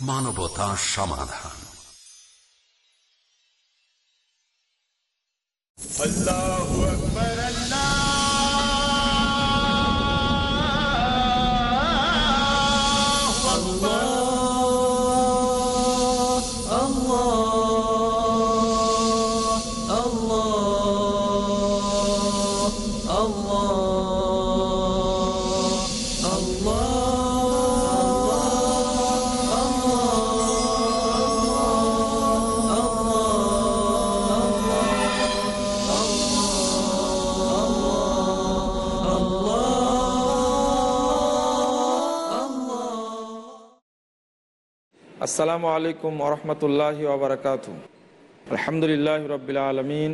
TV Bangla মানবতা সমাধান আল্লাহু আসসালামু আলাইকুম ওরহমতুল্লাহ ওবরাকাত আলহামদুলিল্লাহ রবিল আলমিন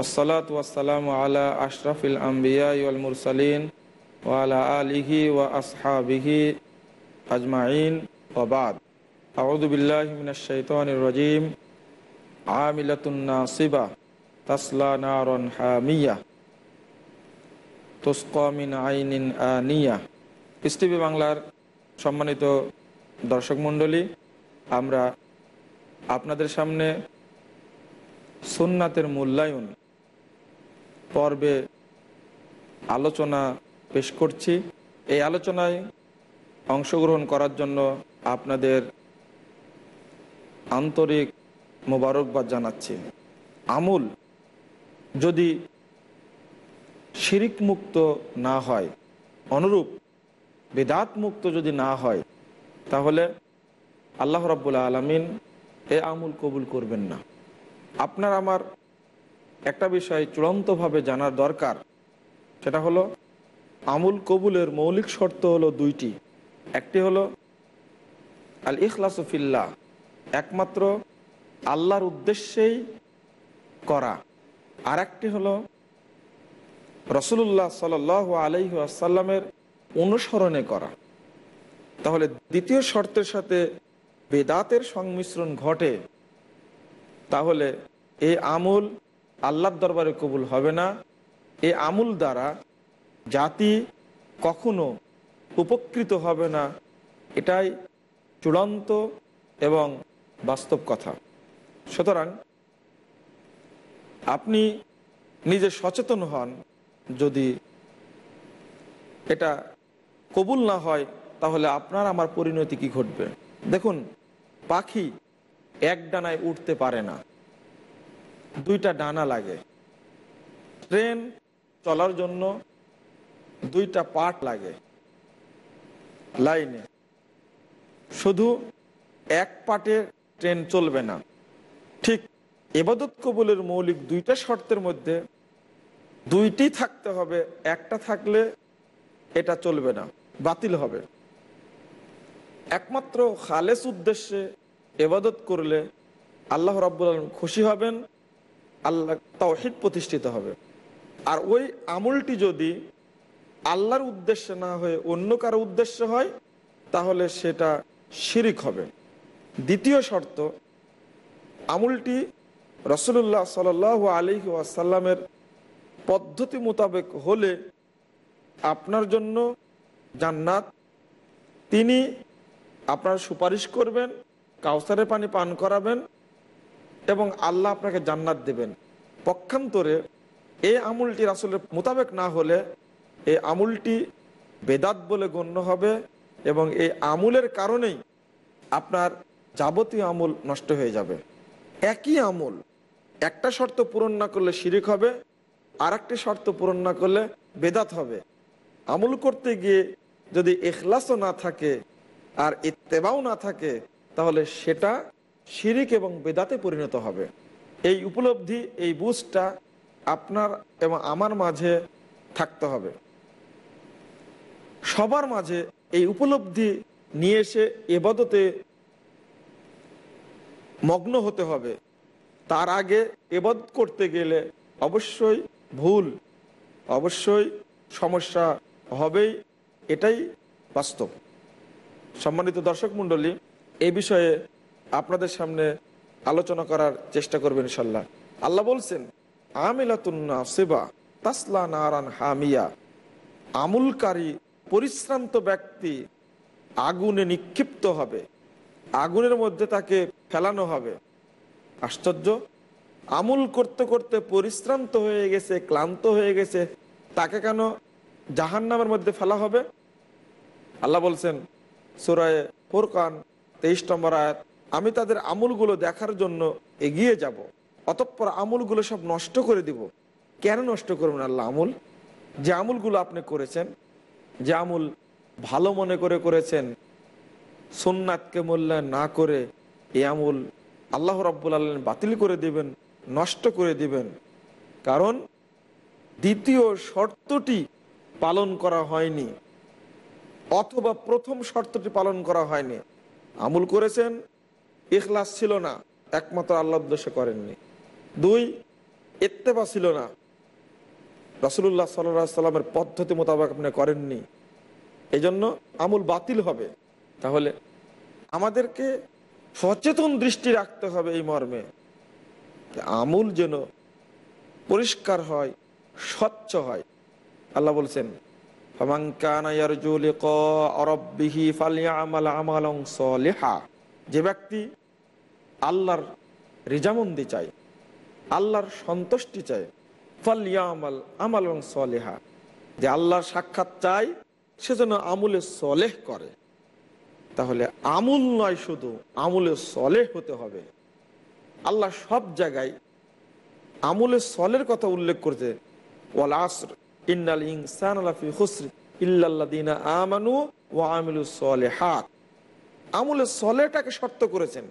ওসলাত ওয়াসালাম আলা আশরাফিল আম্বিয়া ওয়াল মুরসালিন ওয়ালা আলিহি ওয়া আসহাবিহি আজমাইন ওবাদ আউদুবিল্লাহ মিনাশাইতানির রাজিম। আমিলাতুন নাসিবা, তাসলা নারন হামিয়া। তুসকা মিন আইনিন আনিয়া। টিভি বাংলার সম্মানিত দর্শক মণ্ডলী আমরা আপনাদের সামনে সুন্নাতের মূল্যায়ন পর্বে আলোচনা পেশ করছি। এই আলোচনায় অংশগ্রহণ করার জন্য আপনাদের আন্তরিক মোবারকবাদ জানাচ্ছি। আমুল, যদি শিরিক মুক্ত না হয়, অনুরূপ বেদাত মুক্ত যদি না হয়, তাহলে আল্লাহ রব্বুল আলমিন এ আমুল কবুল করবেন না। আপনার আমার একটা বিষয় চূড়ান্তভাবে জানার দরকার। সেটা হলো, আমুল কবুলের মৌলিক শর্ত হলো দুইটি। একটি হলো আল ইখলাসফিল্লা একমাত্র আল্লাহর উদ্দেশ্যেই করা। আর একটি হলো রসুল্লাহ সাল আলহি আসাল্লামের অনুসরণে করা। তাহলে দ্বিতীয় শর্তের সাথে বেদাতের সংমিশ্রণ ঘটে, তাহলে এই আমুল আল্লাহর দরবারে কবুল হবে না। এই আমুল দ্বারা জাতি কখনো উপকৃত হবে না। এটাই চূড়ান্ত এবং বাস্তব কথা। সুতরাং আপনি নিজে সচেতন হন, যদি এটা কবুল না হয়, তাহলে আপনার, আমার পরিণতি কি ঘটবে? দেখুন, পাখি এক ডানায় উঠতে পারে না। দুইটা ডানা লাগে। ট্রেন চলার জন্য দুইটা পার্ট লাগে লাইনে। শুধু এক পাটে ট্রেন চলবে না। ঠিক এবাদত কবুলের মৌলিক দুইটা শর্তের মধ্যে দুইটি থাকতে হবে। একটা থাকলে এটা চলবে না, বাতিল হবে। একমাত্র খালেস উদ্দেশ্যে এবাদত করলে আল্লাহ রাব্বুল আলম খুশি হবেন, আল্লাহ তাওহিদ প্রতিষ্ঠিত হবে। আর ওই আমলটি যদি আল্লাহর উদ্দেশ্যে না হয়ে অন্য কারও উদ্দেশ্য হয়, তাহলে সেটা শিরিক হবে। দ্বিতীয় শর্ত, আমলটি রসুল্লাহ সাল আলী ওয়াসাল্লামের পদ্ধতি মোতাবেক হলে আপনার জন্য জান্নাত। তিনি আপনার সুপারিশ করবেন, কাউসারের পানি পান করাবেন এবং আল্লাহ আপনাকে জান্নাত দেবেন। পক্ষান্তরে এই আমুলটি আসলে মোতাবেক না হলে এই আমুলটি বেদাত বলে গণ্য হবে এবং এই আমুলের কারণেই আপনার যাবতীয় আমুল নষ্ট হয়ে যাবে। একই আমুল একটা শর্ত পূরণ না করলে শিরিক হবে আর একটি শর্ত পূরণ না করলে বেদাত হবে। আমুল করতে গিয়ে যদি এখলাসও না থাকে আর ইত্তেবাও না থাকে, তাহলে সেটা শিরিক এবং বেদাতে পরিণত হবে। এই উপলব্ধি, এই বুঝটা আপনার এবং আমার মাঝে থাকতে হবে। সবার মাঝে এই উপলব্ধি নিয়ে এসে এবাদতে মগ্ন হতে হবে। তার আগে এবাদ করতে গেলে অবশ্যই ভুল, অবশ্যই সমস্যা হবেই, এটাই বাস্তব। সম্মানিত দর্শক মণ্ডলী এই বিষয়ে আপনাদের সামনে আলোচনা করার চেষ্টা করবেন ইনশাল্লাহ আল্লাহ বলছেন আমিলাতুন্না সেবা তাসলা নারান হামিয়া। আমুলকারী, পরিশ্রান্ত ব্যক্তি আগুনে নিক্ষিপ্ত হবে। আগুনের মধ্যে তাকে ফেলানো হবে। আশ্চর্য। আমুল করতে করতে পরিশ্রান্ত হয়ে গেছে, ক্লান্ত হয়ে গেছে, তাকে কেন জাহান নামের মধ্যে ফেলা হবে? আল্লাহ বলছেন সুরায় ফোরকান তেইশ নম্বর আয়াত, আমি তাদের আমুলগুলো দেখার জন্য এগিয়ে যাব, অতঃপর আমুলগুলো সব নষ্ট করে দিব। কেন নষ্ট করবেন আল্লাহ আমুল? যে আমুলগুলো আপনি করেছেন, যে আমুল ভালো মনে করে করেছেন সোননাথকে মূল্যায়ন না করে এ আমুল আল্লাহ রাব্বুল আলম বাতিল করে দিবেন, নষ্ট করে দিবেন। কারণ দ্বিতীয় শর্তটি পালন করা হয়নি। অথবা প্রথম শর্তটি পালন করা হয়নি। আমুল করেছেন, ইখলাস ছিল না, একমাত্র আল্লাহ উদ্দেশ্যে করেননি। দুই এত্তেবা ছিল না। রসুল্লাহ সাল্লাহ সাল্লামের পদ্ধতি মোতাবেক আপনি করেননি। এই জন্য আমুল বাতিল হবে। তাহলে আমাদেরকে সচেতন দৃষ্টি রাখতে হবে এই মর্মে। আমুল যেন পরিষ্কার হয়, স্বচ্ছ হয়। আল্লাহ বলছেন যে ব্যক্তি আল্লাহর রিজামন্দি চাই আল্লাহর সন্তুষ্টি চায় ফালিয়া আমাল সলেহা। যে আল্লাহর সাক্ষাৎ চাই সেজন্য আমুলে সলেহ করে। তাহলে আমুল নয় শুধু, আমুলে সলেহ হতে হবে। আল্লাহ সব জায়গায় আমুলে সলের কথা উল্লেখ করতে ওয়াল আসর। ইন্নাল ইনসান আলাফি হুসরি ইল্লাল্লাদিনা আমানু ও আমিলু সলেহাত। আমুলে সলেটাকে শর্ত করেছেন।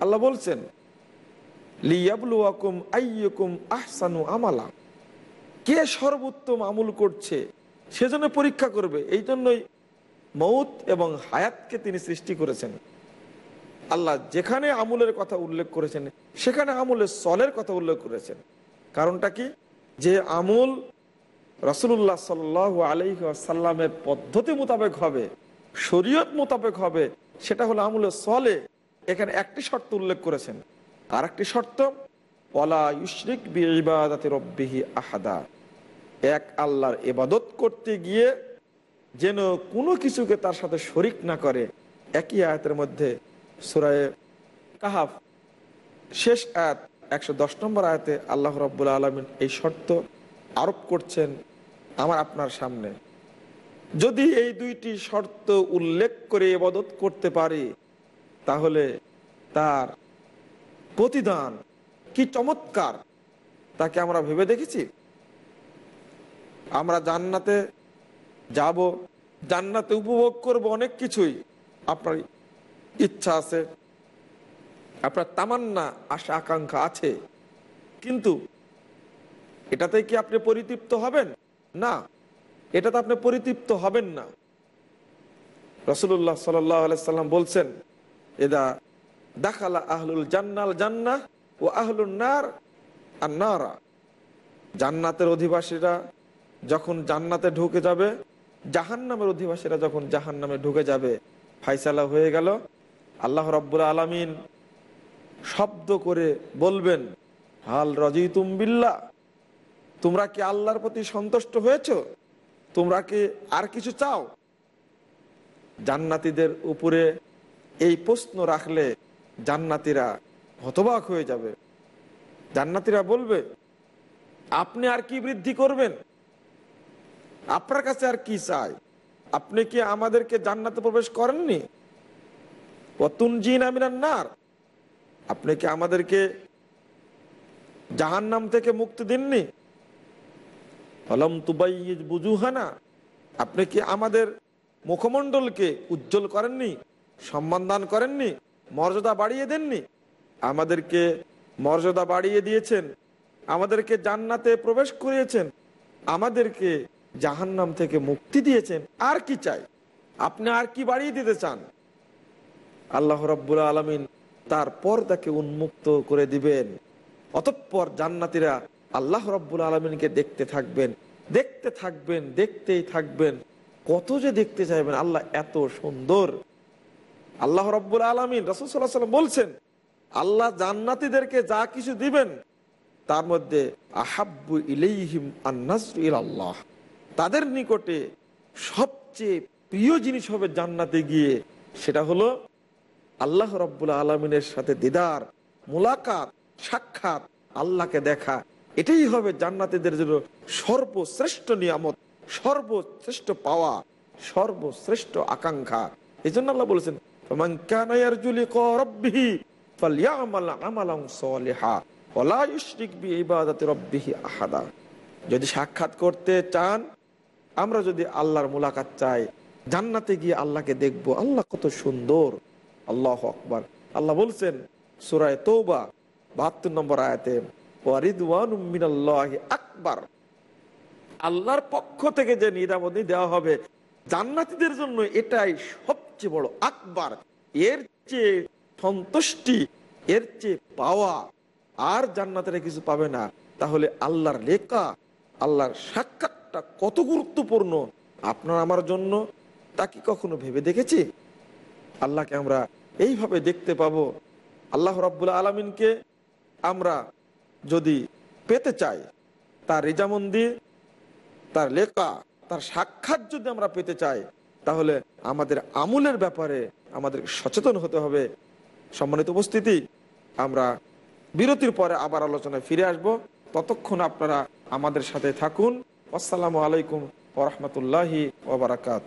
আল্লাহ বলছেন, লিয়াবলুয়াকুম আইয়ুকুম আহসানু আমালা। কে সর্বোত্তম আমুল করছে, সেজন্য পরীক্ষা করবে। এই জন্যই মৌত এবং হায়াতকে তিনি সৃষ্টি করেছেন। আল্লাহ যেখানে আমুলের কথা উল্লেখ করেছেন, সেখানে আমুলের সলের কথা উল্লেখ করেছেন। কারণটা কি? যে আমুল রসুল্লাহ সাল আলহিসাল্লামের পদ্ধতি মোতাবেক হবে, শরীয়ত মোতাবেক হবে, সেটা হলো আমুলের সলে। এখানে একটি শর্ত উল্লেখ করেছেন। আর একটি শর্ত ওলা ইউশরিক ইবাদাতে রব্বিহি আহাদা। এক আল্লাহর এবাদত করতে গিয়ে যেন কোনো কিছুকে তার সাথে শরিক না করে, একই আয়াতের মধ্যে সুরায় কাহাফ, শেষ আয়াত, একশো দশ নম্বর আয়াতে আল্লাহ রব্বুল আলমিন এই শর্ত আরোপ করছেন। আমার আপনার সামনে। যদি এই দুইটি শর্ত উল্লেখ করে এবাদত করতে পারে, তাহলে তার প্রতিদান কি চমৎকার, তাকে আমরা ভেবে দেখেছি? আমরা জান্নাতে যাব, জান্নাতে উপভোগ করব অনেক কিছুই। আপনার ইচ্ছা আছে, আপনার তামান্না আশা, আকাঙ্ক্ষা আছে, কিন্তু এটাতে কি আপনি পরিতৃপ্ত হবেন? না, এটাতে আপনি পরিতৃপ্ত হবেন না। রসুল্লাহ সাল্লাম বলছেন এদা দাখালা আহলুল জান্নাল জান্না ও আহলুল নার আর নারা। জান্নাতের অধিবাসীরা যখন জান্নাতে ঢুকে যাবে জাহান নামের অধিবাসীরা যখন জাহান নামে ঢুকে যাবে, ফাইসালা হয়ে গেল। আল্লাহ রব্বুল আলমিন শব্দ করে বলবেন, হাল রজি বিল্লা তোমরা কি আল্লাহর প্রতি সন্তুষ্ট হয়েছ? তোমরা কি আর কিছু চাও? জান্নাতিদের উপরে এই প্রশ্ন রাখলে জান্নাতিরা হতবাক হয়ে যাবে। জান্নাতিরা বলবে, আপনি আর কি বৃদ্ধি করবেন? আপনার কাছে আর কি চাই? আপনি কি আমাদেরকে জান্নাতে প্রবেশ করেননি? অতুন জিন আমিনার নার। আপনি কি আমাদেরকে জাহান নাম থেকে মুক্তি দিননি? হলম তুবাই বুঝুহানা আপনি কি আমাদের মুখমণ্ডলকে উজ্জ্বল করেননি, সম্মান দান করেননি, মর্যাদা বাড়িয়ে দেননি? আমাদেরকে মর্যাদা বাড়িয়ে দিয়েছেন, আমাদেরকে জান্নাতে প্রবেশ করিয়েছেন, আমাদেরকে জাহান্নাম থেকে মুক্তি দিয়েছেন। আর কি চাই? আপনি আর কি বাড়িয়ে দিতে চান? আল্লাহ রব্বুল আলমিন তারপর তাকে উন্মুক্ত করে দিবেন। অতঃপর জান্নাতিরা আল্লাহ রব্বুল আলমিনকে দেখতে থাকবেন দেখতে থাকবেন, দেখতেই থাকবেন। কত যে দেখতে চাইবেন, আল্লাহ এত সুন্দর। আল্লাহ রব্বুল আলমিন রসুল্লাহ সাল্লাম বলছেন, আল্লাহ জান্নাতিদেরকে যা কিছু দিবেন, তার মধ্যে আহাব্বু ইলেইহিম আল্লাহ তাদের নিকটে সবচেয়ে প্রিয় জিনিস হবে জান্নাতে গিয়ে, সেটা হলো আল্লাহ রব্বুল আলমিনের সাথে দিদার, মোলাকাত, সাক্ষাৎ, আল্লাহকে দেখা। এটাই হবে জান্নাতিদের জন্য সর্বশ্রেষ্ঠ নিয়ামত, সর্বশ্রেষ্ঠ পাওয়া, সর্বশ্রেষ্ঠ আকাঙ্ক্ষা। এই জন্য আল্লাহ বলেছেন, "ফামান কানা ইয়ারজু লিকা রাব্বিহি ফালইয়ামাল আমালান সালিহা ওয়ালা ইউশরিক বিইবাদাতি রাব্বিহি আহাদা। যদি সাক্ষাৎ করতে চান, আমরা যদি আল্লাহর মোলাকাত চাই, জান্নাতে গিয়ে আল্লাহকে দেখব, আল্লাহ কত সুন্দর। আল্লাহ আকবার। আল্লাহ বলছেন সুরায় তৌবা বাহাত্তর নম্বর আয়াতে আকবার। আল্লাহর পক্ষ থেকে যে নিরাপদী দেওয়া হবে, জান্নাতীদের জন্য এটাই সবচেয়ে বড় আকবার। এর চেয়ে সন্তুষ্টি, এর চেয়ে পাওয়া আর জান্নাতের কিছু পাবে না। তাহলে আল্লাহর লেখা, আল্লাহর সাক্ষাৎটা কত গুরুত্বপূর্ণ? আপনার আমার জন্য, তা কি কখনো ভেবে দেখেছি? আল্লাহকে আমরা এইভাবে দেখতে পাবো। আল্লাহ রাব্বুল আলমিনকে আমরা যদি পেতে চাই, তার রেজামন্দি তার লেখা, তার সাক্ষাৎ যদি আমরা পেতে চাই, তাহলে আমাদের আমূলের ব্যাপারে আমাদের সচেতন হতে হবে। সম্মানিত উপস্থিতি, আমরা বিরতির পরে আবার আলোচনায় ফিরে আসব। ততক্ষণ আপনারা আমাদের সাথে থাকুন। আসসালামু আলাইকুম ওরহমতুল্লাহি ওবরাকাত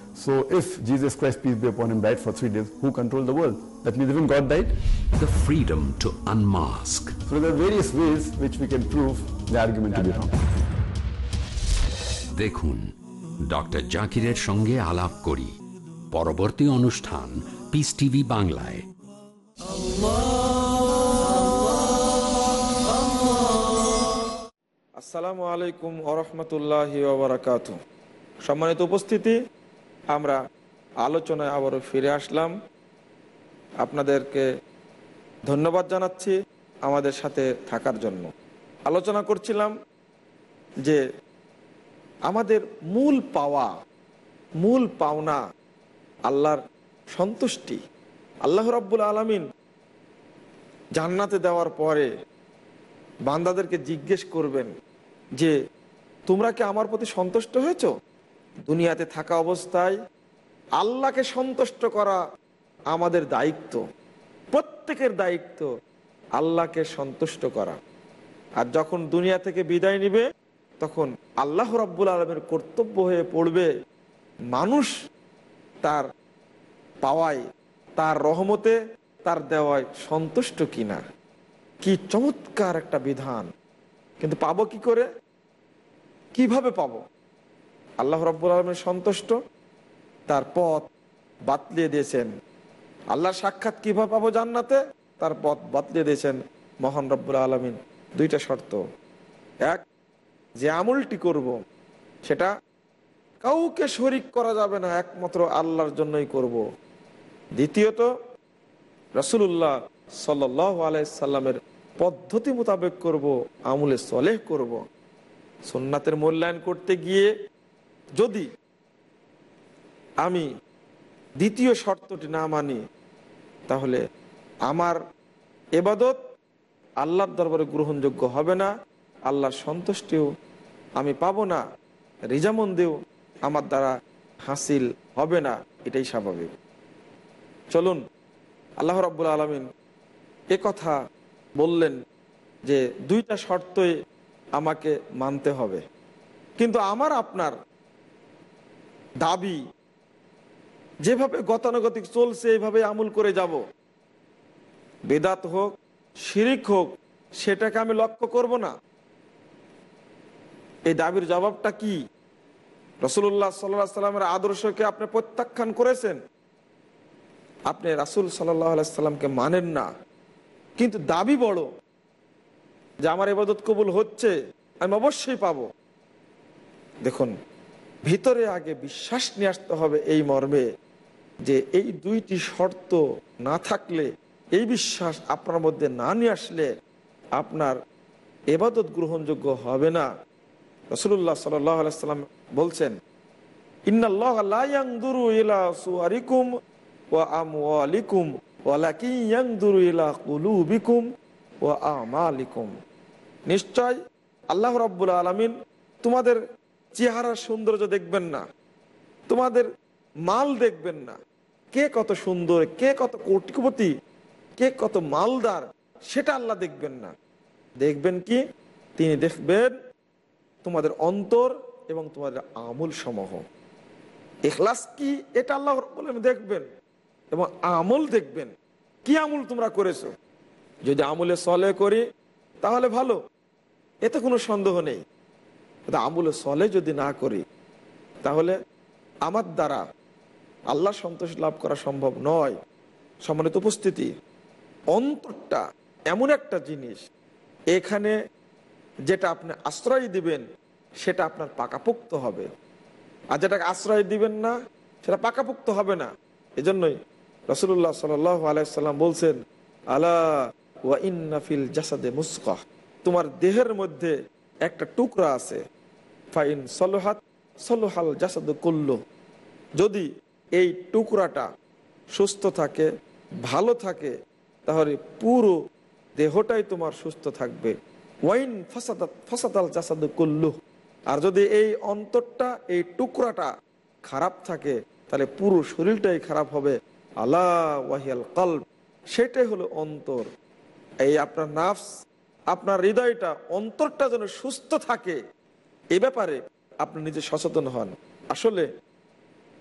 so if Jesus Christ, peace be upon him, died for three days, who controlled the world? That means even God died? the freedom to unmask So there are various ways which we can prove the argument to be wrong. দেখুন doctor জাকিরের সঙ্গে আলাপ করি পরবর্তী অনুষ্ঠান piece TV বাংলায় আসসালামু আলাইকুম আরহামতুল্লাহ ওবরাকাত সম্মানিত উপস্থিতি আমরা আলোচনায় আবারও ফিরে আসলাম। আপনাদেরকে ধন্যবাদ জানাচ্ছি আমাদের সাথে থাকার জন্য। আলোচনা করছিলাম যে আমাদের মূল পাওয়া, মূল পাওনা আল্লাহর সন্তুষ্টি। আল্লাহ রাব্বুল আলমিন জান্নাতে দেওয়ার পরে বান্দাদেরকে জিজ্ঞেস করবেন যে, তোমরা কি আমার প্রতি সন্তুষ্ট হয়েছ? দুনিয়াতে থাকা অবস্থায় আল্লাহকে সন্তুষ্ট করা আমাদের দায়িত্ব। প্রত্যেকের দায়িত্ব আল্লাহকে সন্তুষ্ট করা। আর যখন দুনিয়া থেকে বিদায় নিবে, তখন আল্লাহ রাব্বুল আলমের কর্তব্য হয়ে পড়বে মানুষ তার পাওয়ায়, তার রহমতে, তার দেওয়ায় সন্তুষ্ট কিনা। কি চমৎকার একটা বিধান। কিন্তু পাবো কি করে? কীভাবে পাবো? আল্লাহ রব্বুল আলমের সন্তুষ্ট। তার পথ বাতলিয়ে দিয়েছেন। আল্লাহর সাক্ষাৎ কীভাবে পাবো জান্নাতে? তার পথ বাতলিয়ে দিয়েছেন মহান রব্বুল আলমিন। দুইটা শর্ত। এক, যে আমলটি করব, সেটা কাউকে শরিক করা যাবে না, একমাত্র আল্লাহর জন্যই করব। দ্বিতীয়ত রসুল্লাহ সাল্ল আলাইসাল্লামের পদ্ধতি মোতাবেক করব, আমলে সলেহ করব। সোননাথের মূল্যায়ন করতে গিয়ে যদি আমি দ্বিতীয় শর্তটি না মানি, তাহলে আমার এবাদত আল্লাহর দরবারে গ্রহণযোগ্য হবে না, আল্লাহর সন্তুষ্টিও আমি পাব না, রিজামন্দিও আমার দ্বারা হাসিল হবে না, এটাই স্বাভাবিক। চলুন, আল্লাহ রাব্বুল আলমিন এ কথা বললেন যে দুইটা শর্তই আমাকে মানতে হবে। কিন্তু আমার আপনার দাবি। যেভাবে গতানুগতিক চলছে, এইভাবে আমল করে যাব। বেদাত হোক, শিরিক হোক, সেটাকে আমি লক্ষ্য করব না। এই দাবির জবাবটা কি? রসুল্লাহ সাল্লাহ সাল্লামের আদর্শকে আপনি প্রত্যাখ্যান করেছেন? আপনি রাসুল সাল্লামকে মানেন না। কিন্তু দাবি বড় যে আমার এবাদত কবুল হচ্ছে, আমি অবশ্যই পাব। দেখুন ভিতরে আগে বিশ্বাস নিয়ে আসতে হবে এই মর্মে যে এই দুইটি শর্ত না থাকলে, এই বিশ্বাস আপনার মধ্যে না নিয়ে আসলে আপনার এবাদত গ্রহণযোগ্য হবে না। রসুল্লাহ সাল্লাম বলছেন নিশ্চয় আল্লাহ রব্বুল আলমিন তোমাদের চেহারার সৌন্দর্য দেখবেন না। তোমাদের মাল দেখবেন না। কে কত সুন্দর, কে কত কোটিপতি, কে কত মালদার, সেটা আল্লাহ দেখবেন না। দেখবেন কি? তিনি দেখবেন তোমাদের অন্তর এবং তোমাদের আমল সমূহ। এখলাস কি? এটা আল্লাহ দেখবেন এবং আমল দেখবেন। কি আমল তোমরা করেছ? যদি আমলে সলে করি, তাহলে ভালো। এতে কোনো সন্দেহ নেই। আমলে সলে যদি না করি, তাহলে আমার দ্বারা আল্লাহ সন্তোষ লাভ করা সম্ভব নয়। সম্মানিত উপস্থিতি, অন্তরটা এমন একটা জিনিস, এখানে যেটা আপনি আশ্রয় দিবেন, সেটা আপনার পাকাপোক্ত হবে। আর যেটাকে আশ্রয় দিবেন না, সেটা পাকাপোক্ত হবে না। এজন্যই রসুল্লাহ সাল আলাইসাল্লাম বলছেন, আলা ওয়া ইন্নাফিল জাসাদে মুস্কাহ। তোমার দেহের মধ্যে একটা টুকরা আছে। ফাইন সলোহাত, সলোহাল জাসাদ করল যদি এই টুকরাটা সুস্থ থাকে, ভালো থাকে, তাহলে পুরো দেহটাই তোমার সুস্থ থাকবে। ওয়াইন ফসাদাত ফসাদাল জাসাদ করল আর যদি এই অন্তরটা, এই টুকরাটা খারাপ থাকে, তাহলে পুরো শরীরটাই খারাপ হবে। আল্লাহ ওয়াহিয়াল কল্প সেটাই হলো অন্তর। এই আপনার নাফস আপনার হৃদয়টা, অন্তরটা যেন সুস্থ থাকে, এ ব্যাপারে আপনি নিজে সচেতন হন। আসলে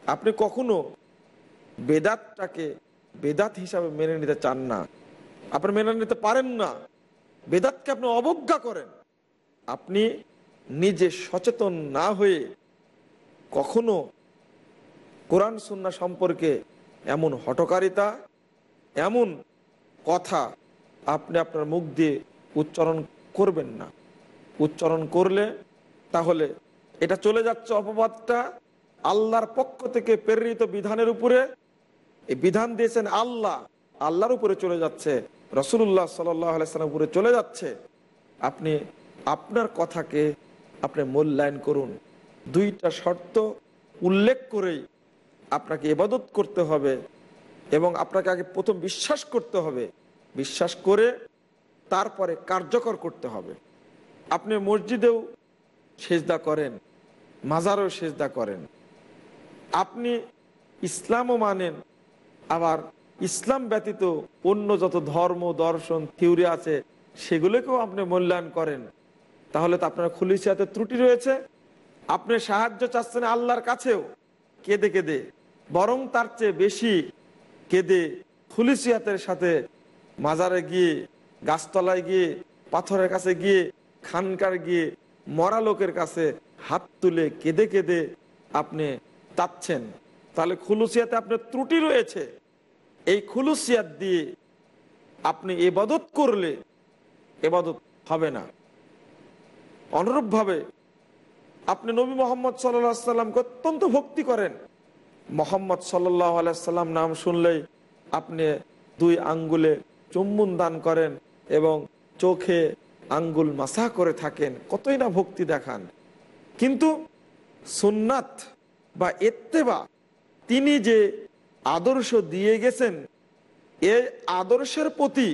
আপনি কখনো বেদাতটাকে বেদাত হিসাবে মেনে নিতে চান না। আপনি মেনে নিতে পারেন না। বেদাতকে আপনি অবজ্ঞা করেন। আপনি নিজে সচেতন না হয়ে কখনো কোরআন সুন্না সম্পর্কে এমন হটকারিতা এমন কথা আপনি আপনার মুখ দিয়ে উচ্চারণ করবেন না। উচ্চারণ করলে তাহলে এটা চলে যাচ্ছে অপবাদটা আল্লাহর পক্ষ থেকে প্রেরিত বিধানের উপরে। এই বিধান দিয়েছেন আল্লাহ। আল্লাহর উপরে চলে যাচ্ছে। রসুল্লাহ সাল্লাম উপরে চলে যাচ্ছে। আপনি আপনার কথাকে আপনি মূল্যায়ন করুন। দুইটা শর্ত উল্লেখ করেই আপনাকে এবাদত করতে হবে এবং আপনাকে আগে প্রথম বিশ্বাস করতে হবে। বিশ্বাস করে তারপরে কার্যকর করতে হবে। আপনি মসজিদেও সেজদা করেন, মাজারও সেজদা করেন। আপনি ইসলামও মানেন, আবার ইসলাম ব্যতীত অন্য যত ধর্ম, দর্শন, থিওরি আছে, সেগুলোকেও আপনি মূল্যায়ন করেন। তাহলে তো আপনার খুলিসিয়াতে ত্রুটি রয়েছে। আপনি সাহায্য চাচ্ছেন আল্লাহর কাছেও, কেঁদে কেঁদে। বরং তার চেয়ে বেশি কেঁদে খুলিসিয়াতের সাথে মাজারে গিয়ে গাছতলায় গিয়ে, পাথরের কাছে গিয়ে, খানকার গিয়ে, মরা লোকের কাছে হাত তুলে কেঁদে কেঁদে আপনি তাচ্ছেন। তাহলে খুলুসিয়াতে আপনার ত্রুটি রয়েছে। এই খুলুসিয়াত দিয়ে আপনি এবাদত করলে এবাদত হবে না। অনুরূপভাবে আপনি নবী মোহাম্মদ সাল্লাহ সাল্লামকে অত্যন্ত ভক্তি করেন। মোহাম্মদ সাল্লাহ আলাইসাল্লাম নাম শুনলেই আপনি দুই আঙ্গুলে চুম্বন দান করেন। এবং চোখে আঙ্গুল মাসা করে থাকেন, কতই না ভক্তি দেখান। কিন্তু সুন্নাত বা এত্তেবা তিনি যে আদর্শ দিয়ে গেছেন এই আদর্শের প্রতি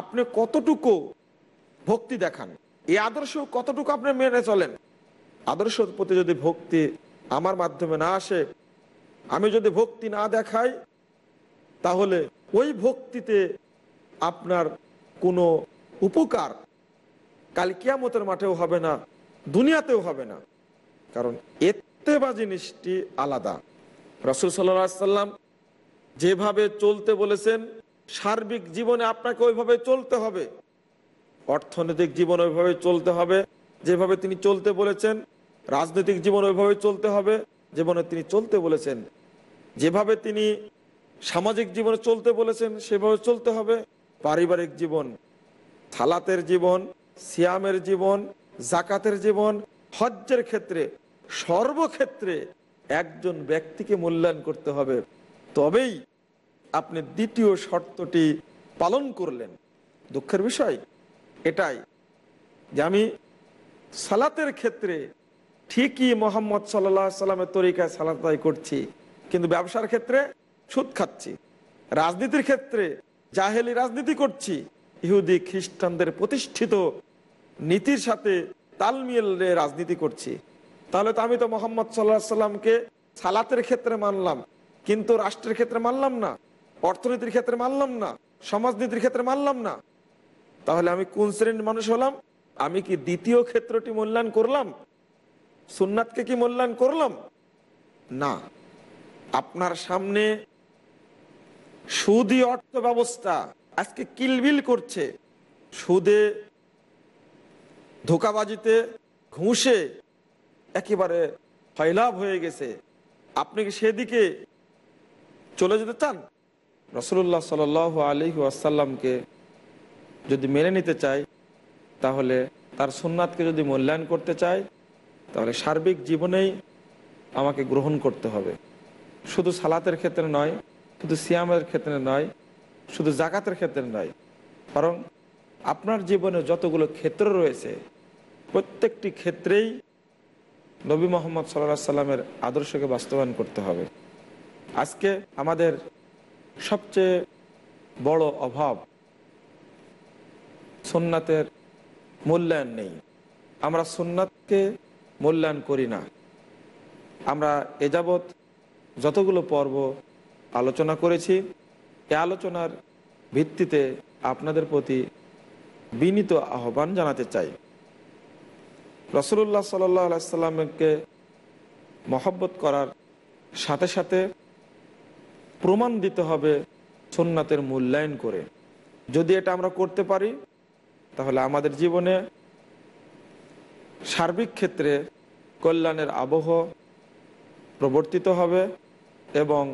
আপনি কতটুকু ভক্তি দেখান? এই আদর্শ কতটুকু আপনি মেনে চলেন? আদর্শের প্রতি যদি ভক্তি আমার মাধ্যমে না আসে, আমি যদি ভক্তি না দেখাই, তাহলে ওই ভক্তিতে আপনার কোনো উপকার কাল কিয়ামতের মাঠেও হবে না, দুনিয়াতেও হবে না। কারণ এত্তেবা জিনিসটি আলাদা। রসুল সাল্লাম যেভাবে চলতে বলেছেন, সার্বিক জীবনে আপনাকে ওইভাবে চলতে হবে। অর্থনৈতিক জীবন ওইভাবে চলতে হবে, যেভাবে তিনি চলতে বলেছেন, রাজনৈতিক জীবন ওইভাবে চলতে হবে জীবনে তিনি চলতে বলেছেন, যেভাবে তিনি সামাজিক জীবনে চলতে বলেছেন, সেভাবে চলতে হবে। পারিবারিক জীবন, থালাতের জীবন, সিয়ামের জীবন জাকাতের জীবন, হজ্জের ক্ষেত্রে, সর্বক্ষেত্রে একজন ব্যক্তিকে মূল্যায়ন করতে হবে। তবেই আপনি দ্বিতীয় শর্তটি পালন করলেন। দুঃখের বিষয় এটাই যে আমি সালাতের ক্ষেত্রে ঠিকই মোহাম্মদ সাল্লা সাল্লামের তরিকায় সালাত করছি, কিন্তু ব্যবসার ক্ষেত্রে সুদ খাচ্ছি। রাজনীতির ক্ষেত্রে জাহেলি রাজনীতি করছি। ইহুদি খ্রিস্টানদের প্রতিষ্ঠিত নীতির সাথে তাল মিলে রাজনীতি করছি। তাহলে তো আমি তো মোহাম্মদ সাল্লাহ সাল্লামকে সালাতের ক্ষেত্রে মানলাম, কিন্তু রাষ্ট্রের ক্ষেত্রে মানলাম না, অর্থনীতির ক্ষেত্রে মানলাম না, সমাজনীতির ক্ষেত্রে মানলাম না। তাহলে আমি কোন শ্রেণির মানুষ হলাম? আমি কি দ্বিতীয় ক্ষেত্রটি মূল্যায়ন করলাম? সুন্নাতকে কি মূল্যায়ন করলাম? না। আপনার সামনে সুদি অর্থ ব্যবস্থা আজকে কিলবিল করছে। সুদে, ধোকাবাজিতে ঘুষে একেবারে ফয়লাভ হয়ে গেছে। আপনি কি সেদিকে চলে যেতে চান? রসুল্লাহ সাল আলী আসাল্লামকে যদি মেনে নিতে চাই তাহলে তার সুন্নাতকে যদি মূল্যায়ন করতে চাই তাহলে সার্বিক জীবনেই আমাকে গ্রহণ করতে হবে। শুধু সালাতের ক্ষেত্রে নয় শুধু সিয়ামের ক্ষেত্রে নয়, শুধু জাকাতের ক্ষেত্রে নয়, বরং আপনার জীবনে যতগুলো ক্ষেত্র রয়েছে, প্রত্যেকটি ক্ষেত্রেই নবী মোহাম্মদ সাল্লা সাল্লামের আদর্শকে বাস্তবায়ন করতে হবে। আজকে আমাদের সবচেয়ে বড় অভাব সোননাথের মূল্যায়ন নেই। আমরা সোননাথকে মূল্যায়ন করি না। আমরা এ যাবৎ যতগুলো পর্ব আলোচনা করেছি। এ আলোচনার ভিত্তিতে আপনাদের প্রতি বিনীত আহ্বান জানাতে চাই। রসুল্লাহ সাল্লামকে মহব্বত করার সাথে সাথে প্রমাণ দিতে হবে সোননাথের মূল্যায়ন করে। যদি এটা আমরা করতে পারি, তাহলে আমাদের জীবনে সার্বিক ক্ষেত্রে কল্যাণের আবহ প্রবর্তিত হবে এবং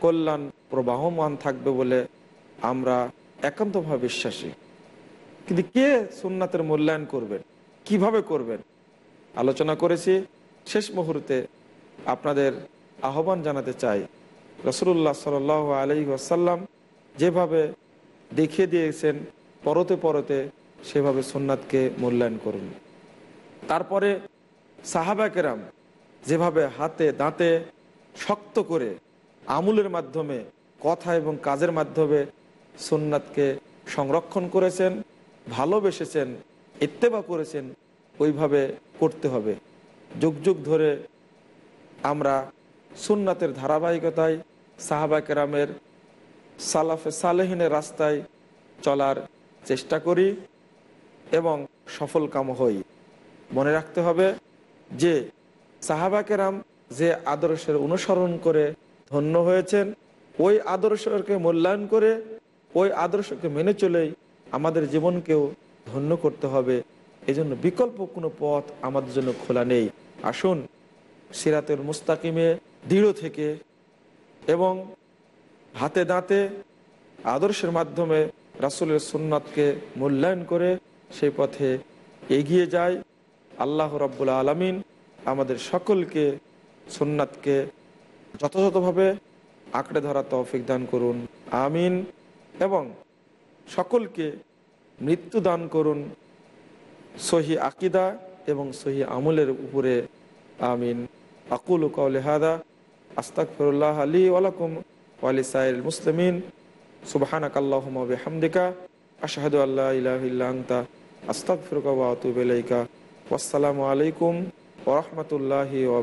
কল্যাণ প্রবাহমান থাকবে বলে আমরা একান্তভাবে বিশ্বাসী। কিন্তু কে সুন্নাতের মূল্যায়ন করবেন কীভাবে করবেন? আলোচনা করেছি। শেষ মুহূর্তে আপনাদের আহ্বান জানাতে চাই রসুল্লাহ সাল আলি আসাল্লাম যেভাবে দেখিয়ে দিয়েছেন, পরতে পরতে সেভাবে সোননাথকে মূল্যায়ন করুন। তারপরে সাহাবাকেরাম যেভাবে হাতে দাঁতে শক্ত করে আমুলের মাধ্যমে, কথা এবং কাজের মাধ্যমে সোননাথকে সংরক্ষণ করেছেন, ভালোবেসেছেন, ইত্তেবা করেছেন, ওইভাবে করতে হবে। যুগ যুগ ধরে আমরা সুন্নাতের ধারাবাহিকতায়, সাহাবা কেরামের সালাফে সালেহিনের রাস্তায় চলার চেষ্টা করি এবং সফল কাম হই। মনে রাখতে হবে যে সাহাবা কেরাম যে আদর্শের অনুসরণ করে ধন্য হয়েছেন। ওই আদর্শকে মূল্যায়ন করে, ওই আদর্শকে মেনে চলেই আমাদের জীবনকেও ধন্য করতে হবে। এজন্য বিকল্প কোনো পথ আমাদের জন্য খোলা নেই। আসুন সিরাতের মুস্তাকিমে দৃঢ় থেকে এবং হাতে দাঁতে আদর্শের মাধ্যমে রাসুলের সুন্নাতকে মূল্যায়ন করে সেই পথে এগিয়ে যায় আল্লাহ রব্বুল আলমিন আমাদের সকলকে সুন্নাতকে যথাযথভাবে আঁকড়ে ধরা তৌফিক দান করুন। আমিন। এবং সকলকে মৃত্যু দান করুন। সহি আকিদা এবং সহি আমলের উপরে আমিন। আকুল কাউলে হাদা আস্তাক ফিরুল্লাহ আলী ওয়ালাকুম ওয়ালি সাইল মুসলিমিন। সুবাহানাক আল্লাহুম্মা বিহামদিকা, আশহাদু আল্লা ইলাহা ইল্লা আনতা, আস্তাগফিরুকা ওয়া আতুবু ইলাইকা। ওয়াসসালামু আলাইকুম ওয়া রাহমাতুল্লাহি ওয়া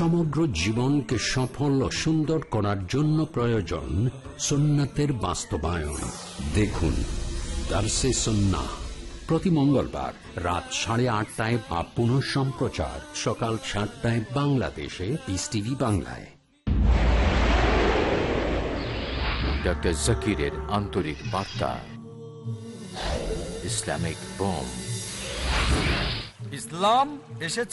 সমগ্র জীবনকে সফল ও সুন্দর করার জন্য প্রয়োজন সুন্নাতের বাস্তবায়ন। দেখুন প্রতি মঙ্গলবার রাত সাড়ে আটটায় বা পুনঃ সম্প্রচার, সকাল সাতটায় বাংলাদেশে টিভি বাংলায়। ডক্টর জাকিরের আন্তরিক বার্তা। Islamic bomb. ইসলাম এসেছে